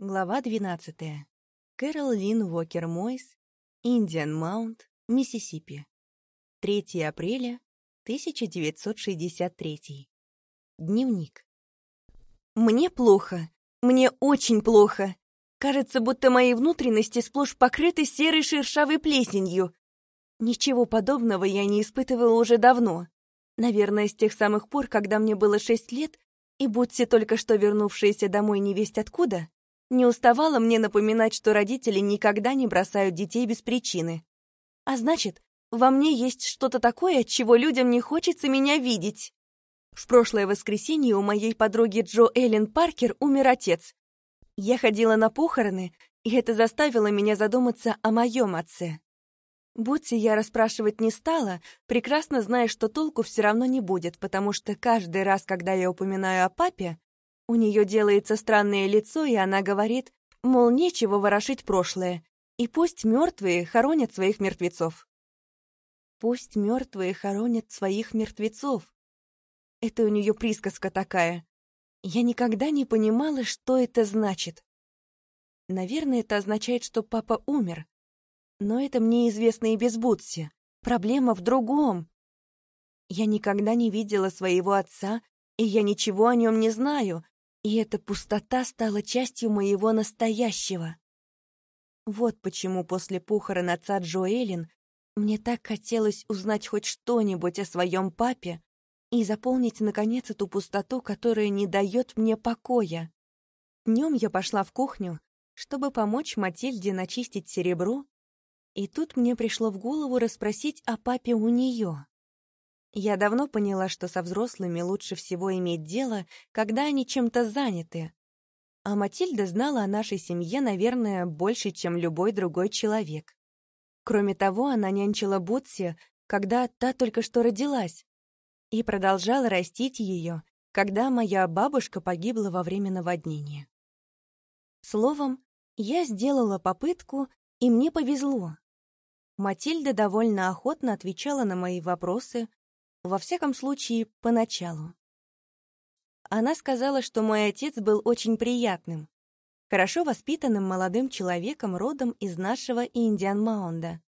Глава 12. Кэрол Лин Уокер Мойс, Индиан Маунт, Миссисипи. 3 апреля 1963. Дневник. Мне плохо. Мне очень плохо. Кажется, будто мои внутренности сплошь покрыты серой шершавой плесенью. Ничего подобного я не испытывала уже давно. Наверное, с тех самых пор, когда мне было шесть лет, и будьте только что вернувшиеся домой невесть откуда, не уставала мне напоминать, что родители никогда не бросают детей без причины. А значит, во мне есть что-то такое, от чего людям не хочется меня видеть. В прошлое воскресенье у моей подруги Джо Эллен Паркер умер отец. Я ходила на похороны, и это заставило меня задуматься о моем отце. Будьте я расспрашивать не стала, прекрасно зная, что толку все равно не будет, потому что каждый раз, когда я упоминаю о папе, у нее делается странное лицо, и она говорит, мол, нечего ворошить прошлое, и пусть мертвые хоронят своих мертвецов. Пусть мертвые хоронят своих мертвецов. Это у нее присказка такая. Я никогда не понимала, что это значит. Наверное, это означает, что папа умер. Но это мне известно и без Бутси. Проблема в другом. Я никогда не видела своего отца, и я ничего о нем не знаю, и эта пустота стала частью моего настоящего. Вот почему после похорон отца Джоэлин мне так хотелось узнать хоть что-нибудь о своем папе и заполнить, наконец, эту пустоту, которая не дает мне покоя. Днем я пошла в кухню, чтобы помочь Матильде начистить серебро, и тут мне пришло в голову расспросить о папе у нее. Я давно поняла, что со взрослыми лучше всего иметь дело, когда они чем-то заняты. А Матильда знала о нашей семье, наверное, больше, чем любой другой человек. Кроме того, она нянчила Бутси, когда та только что родилась, и продолжала растить ее, когда моя бабушка погибла во время наводнения. Словом, я сделала попытку, и мне повезло. Матильда довольно охотно отвечала на мои вопросы, во всяком случае, поначалу. Она сказала, что мой отец был очень приятным, хорошо воспитанным молодым человеком родом из нашего Индиан-Маунда.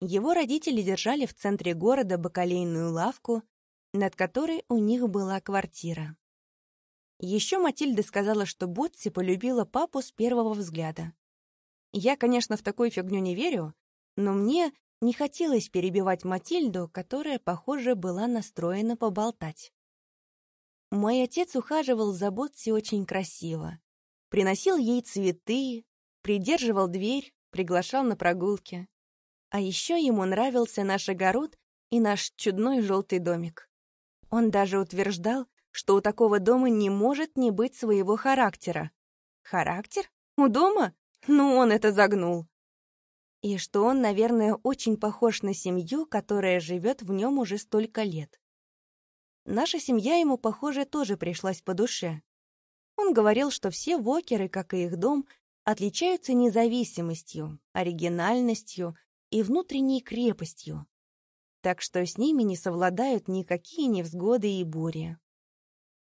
Его родители держали в центре города бакалейную лавку, над которой у них была квартира. Еще Матильда сказала, что Ботси полюбила папу с первого взгляда. Я, конечно, в такую фигню не верю, но мне не хотелось перебивать Матильду, которая, похоже, была настроена поболтать. Мой отец ухаживал за Ботси очень красиво. Приносил ей цветы, придерживал дверь, приглашал на прогулки. А еще ему нравился наш огород и наш чудной желтый домик. Он даже утверждал, что у такого дома не может не быть своего характера. Характер? У дома? Ну, он это загнул и что он, наверное, очень похож на семью, которая живет в нем уже столько лет. Наша семья ему, похоже, тоже пришлась по душе. Он говорил, что все вокеры, как и их дом, отличаются независимостью, оригинальностью и внутренней крепостью, так что с ними не совладают никакие невзгоды и бури.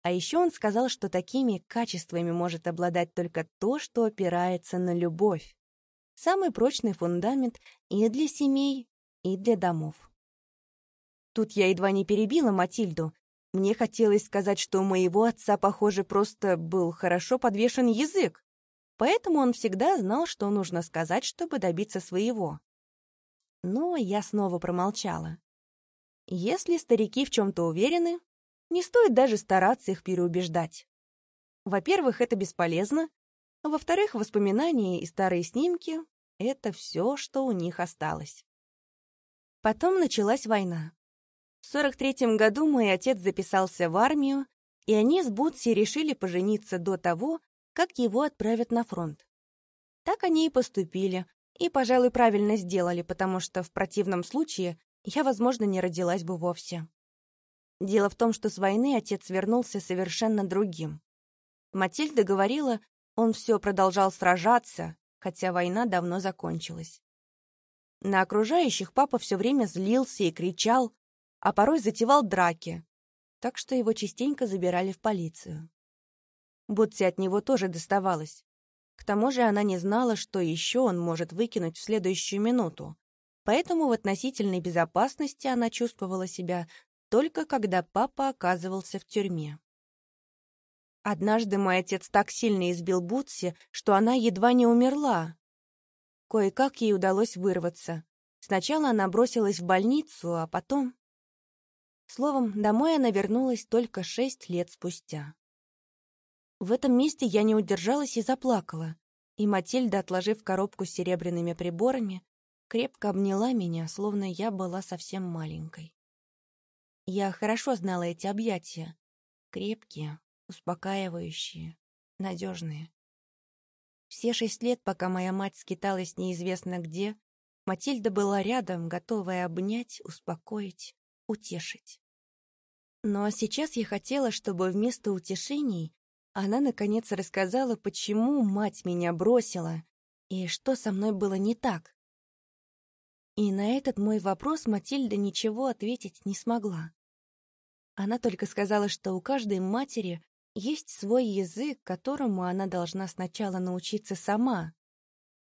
А еще он сказал, что такими качествами может обладать только то, что опирается на любовь самый прочный фундамент и для семей, и для домов. Тут я едва не перебила Матильду. Мне хотелось сказать, что у моего отца, похоже, просто был хорошо подвешен язык, поэтому он всегда знал, что нужно сказать, чтобы добиться своего. Но я снова промолчала. Если старики в чем-то уверены, не стоит даже стараться их переубеждать. Во-первых, это бесполезно, во-вторых, воспоминания и старые снимки — это все, что у них осталось. Потом началась война. В 43-м году мой отец записался в армию, и они с Бутси решили пожениться до того, как его отправят на фронт. Так они и поступили, и, пожалуй, правильно сделали, потому что в противном случае я, возможно, не родилась бы вовсе. Дело в том, что с войны отец вернулся совершенно другим. Матильда говорила, он все продолжал сражаться, хотя война давно закончилась. На окружающих папа все время злился и кричал, а порой затевал драки, так что его частенько забирали в полицию. Бутси от него тоже доставалось. К тому же она не знала, что еще он может выкинуть в следующую минуту. Поэтому в относительной безопасности она чувствовала себя только когда папа оказывался в тюрьме. Однажды мой отец так сильно избил Бутси, что она едва не умерла. Кое-как ей удалось вырваться. Сначала она бросилась в больницу, а потом... Словом, домой она вернулась только шесть лет спустя. В этом месте я не удержалась и заплакала, и Матильда, отложив коробку с серебряными приборами, крепко обняла меня, словно я была совсем маленькой. Я хорошо знала эти объятия. Крепкие, успокаивающие, надежные. Все шесть лет, пока моя мать скиталась неизвестно где, Матильда была рядом, готовая обнять, успокоить, утешить. Но сейчас я хотела, чтобы вместо утешений она, наконец, рассказала, почему мать меня бросила и что со мной было не так. И на этот мой вопрос Матильда ничего ответить не смогла. Она только сказала, что у каждой матери есть свой язык, которому она должна сначала научиться сама,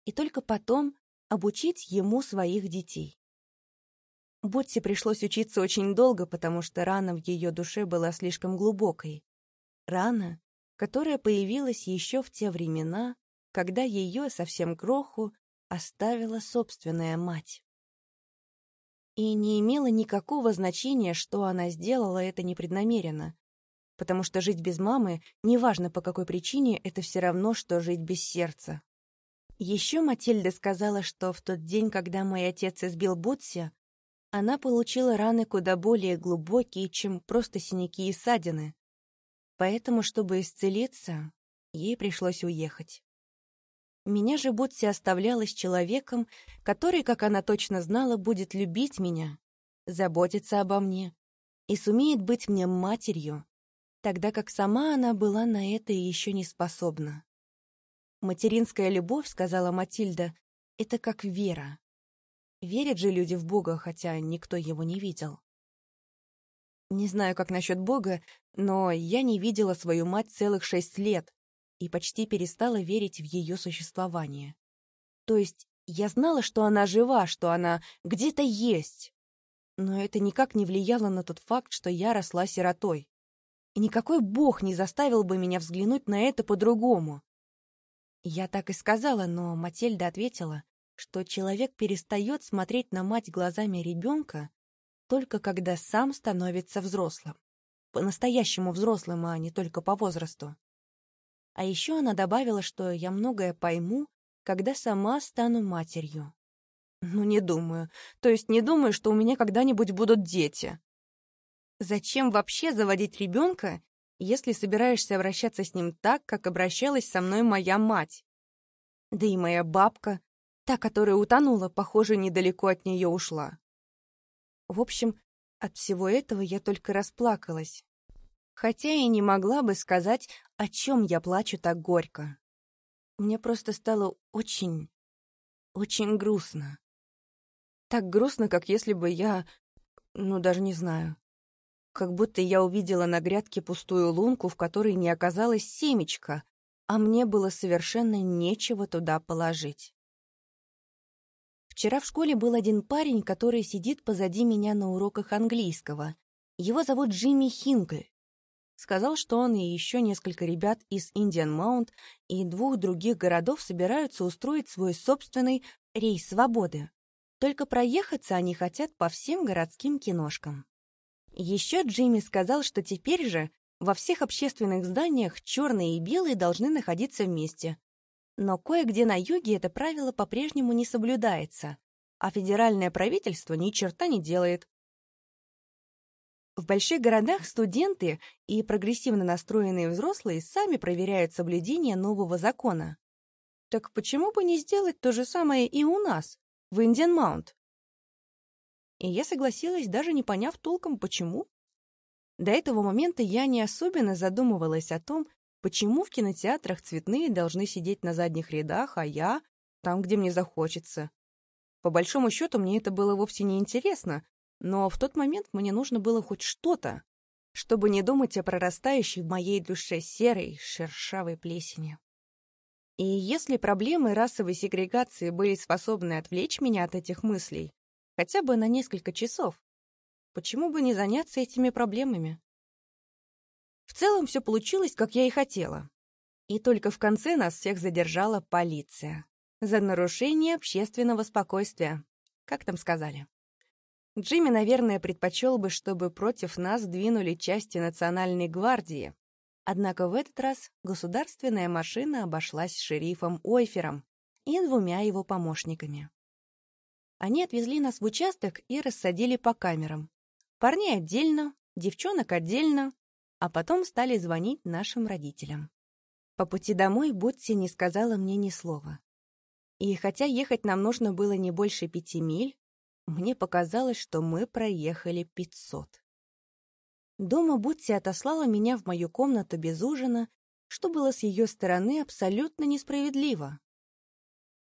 и только потом обучить ему своих детей. Ботти пришлось учиться очень долго, потому что рана в ее душе была слишком глубокой. Рана, которая появилась еще в те времена, когда ее, совсем кроху, оставила собственная мать. И не имело никакого значения, что она сделала это непреднамеренно, потому что жить без мамы, неважно по какой причине, это все равно, что жить без сердца. Еще Матильда сказала, что в тот день, когда мой отец избил Бутси, она получила раны куда более глубокие, чем просто синяки и ссадины. Поэтому, чтобы исцелиться, ей пришлось уехать. Меня же Бутси оставляла с человеком, который, как она точно знала, будет любить меня, заботиться обо мне и сумеет быть мне матерью, тогда как сама она была на это еще не способна. «Материнская любовь, — сказала Матильда, — это как вера. Верят же люди в Бога, хотя никто его не видел. Не знаю, как насчет Бога, но я не видела свою мать целых шесть лет и почти перестала верить в ее существование. То есть я знала, что она жива, что она где-то есть. Но это никак не влияло на тот факт, что я росла сиротой. И никакой бог не заставил бы меня взглянуть на это по-другому. Я так и сказала, но Матильда ответила, что человек перестает смотреть на мать глазами ребенка только когда сам становится взрослым. По-настоящему взрослым, а не только по возрасту. А еще она добавила, что я многое пойму, когда сама стану матерью. Ну, не думаю. То есть не думаю, что у меня когда-нибудь будут дети. Зачем вообще заводить ребенка, если собираешься обращаться с ним так, как обращалась со мной моя мать? Да и моя бабка, та, которая утонула, похоже, недалеко от нее ушла. В общем, от всего этого я только расплакалась. Хотя и не могла бы сказать, о чем я плачу так горько. Мне просто стало очень, очень грустно. Так грустно, как если бы я... Ну, даже не знаю как будто я увидела на грядке пустую лунку, в которой не оказалось семечка, а мне было совершенно нечего туда положить. Вчера в школе был один парень, который сидит позади меня на уроках английского. Его зовут Джимми Хинкль. Сказал, что он и еще несколько ребят из Индиан Маунт и двух других городов собираются устроить свой собственный рейс свободы. Только проехаться они хотят по всем городским киношкам. Еще Джимми сказал, что теперь же во всех общественных зданиях черные и белые должны находиться вместе. Но кое-где на юге это правило по-прежнему не соблюдается, а федеральное правительство ни черта не делает. В больших городах студенты и прогрессивно настроенные взрослые сами проверяют соблюдение нового закона. Так почему бы не сделать то же самое и у нас, в Индиан Маунт? И я согласилась, даже не поняв толком, почему. До этого момента я не особенно задумывалась о том, почему в кинотеатрах цветные должны сидеть на задних рядах, а я — там, где мне захочется. По большому счету, мне это было вовсе не интересно, но в тот момент мне нужно было хоть что-то, чтобы не думать о прорастающей в моей душе серой, шершавой плесени. И если проблемы расовой сегрегации были способны отвлечь меня от этих мыслей, хотя бы на несколько часов, почему бы не заняться этими проблемами? В целом все получилось, как я и хотела. И только в конце нас всех задержала полиция. За нарушение общественного спокойствия, как там сказали. Джимми, наверное, предпочел бы, чтобы против нас двинули части Национальной гвардии. Однако в этот раз государственная машина обошлась шерифом Ойфером и двумя его помощниками. Они отвезли нас в участок и рассадили по камерам. Парней отдельно, девчонок отдельно, а потом стали звонить нашим родителям. По пути домой Бутси не сказала мне ни слова. И хотя ехать нам нужно было не больше пяти миль, мне показалось, что мы проехали пятьсот. Дома Бутси отослала меня в мою комнату без ужина, что было с ее стороны абсолютно несправедливо.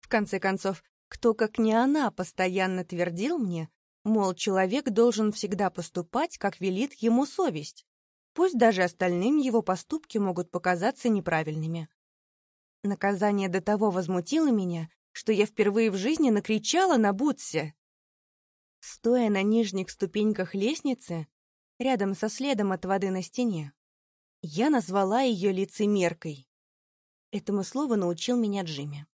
В конце концов, кто, как не она, постоянно твердил мне, мол, человек должен всегда поступать, как велит ему совесть, пусть даже остальным его поступки могут показаться неправильными. Наказание до того возмутило меня, что я впервые в жизни накричала на Бутсе. Стоя на нижних ступеньках лестницы, рядом со следом от воды на стене, я назвала ее лицемеркой. Этому слову научил меня Джимми.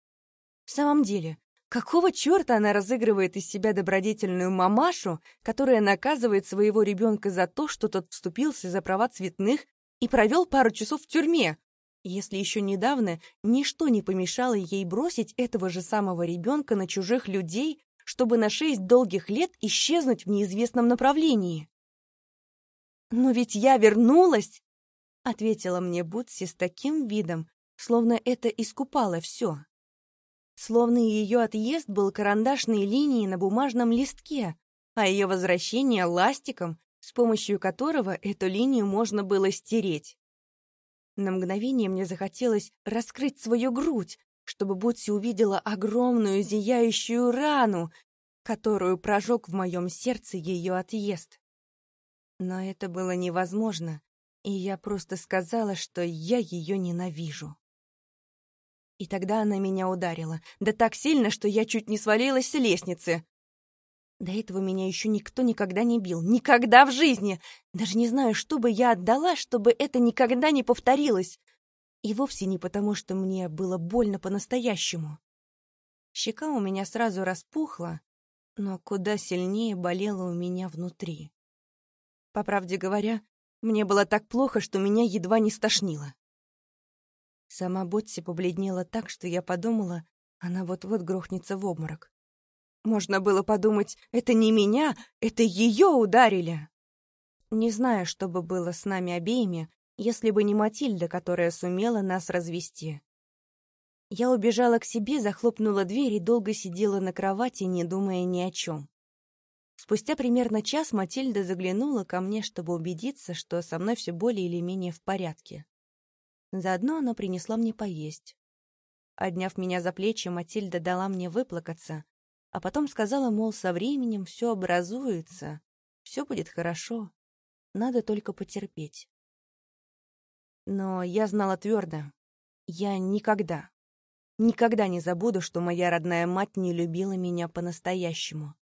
В самом деле, какого черта она разыгрывает из себя добродетельную мамашу, которая наказывает своего ребенка за то, что тот вступился за права цветных и провел пару часов в тюрьме, если еще недавно ничто не помешало ей бросить этого же самого ребенка на чужих людей, чтобы на шесть долгих лет исчезнуть в неизвестном направлении. «Но ведь я вернулась!» — ответила мне Бутси с таким видом, словно это искупало все. Словно ее отъезд был карандашной линией на бумажном листке, а ее возвращение — ластиком, с помощью которого эту линию можно было стереть. На мгновение мне захотелось раскрыть свою грудь, чтобы Бутси увидела огромную зияющую рану, которую прожег в моем сердце ее отъезд. Но это было невозможно, и я просто сказала, что я ее ненавижу. И тогда она меня ударила, да так сильно, что я чуть не свалилась с лестницы. До этого меня еще никто никогда не бил. Никогда в жизни! Даже не знаю, что бы я отдала, чтобы это никогда не повторилось. И вовсе не потому, что мне было больно по-настоящему. Щека у меня сразу распухла, но куда сильнее болело у меня внутри. По правде говоря, мне было так плохо, что меня едва не стошнило. Сама Ботси побледнела так, что я подумала, она вот-вот грохнется в обморок. Можно было подумать, это не меня, это ее ударили. Не знаю, что бы было с нами обеими, если бы не Матильда, которая сумела нас развести. Я убежала к себе, захлопнула дверь и долго сидела на кровати, не думая ни о чем. Спустя примерно час Матильда заглянула ко мне, чтобы убедиться, что со мной все более или менее в порядке. Заодно она принесла мне поесть. Одняв меня за плечи, Матильда дала мне выплакаться, а потом сказала, мол, со временем все образуется, все будет хорошо, надо только потерпеть. Но я знала твердо, я никогда, никогда не забуду, что моя родная мать не любила меня по-настоящему.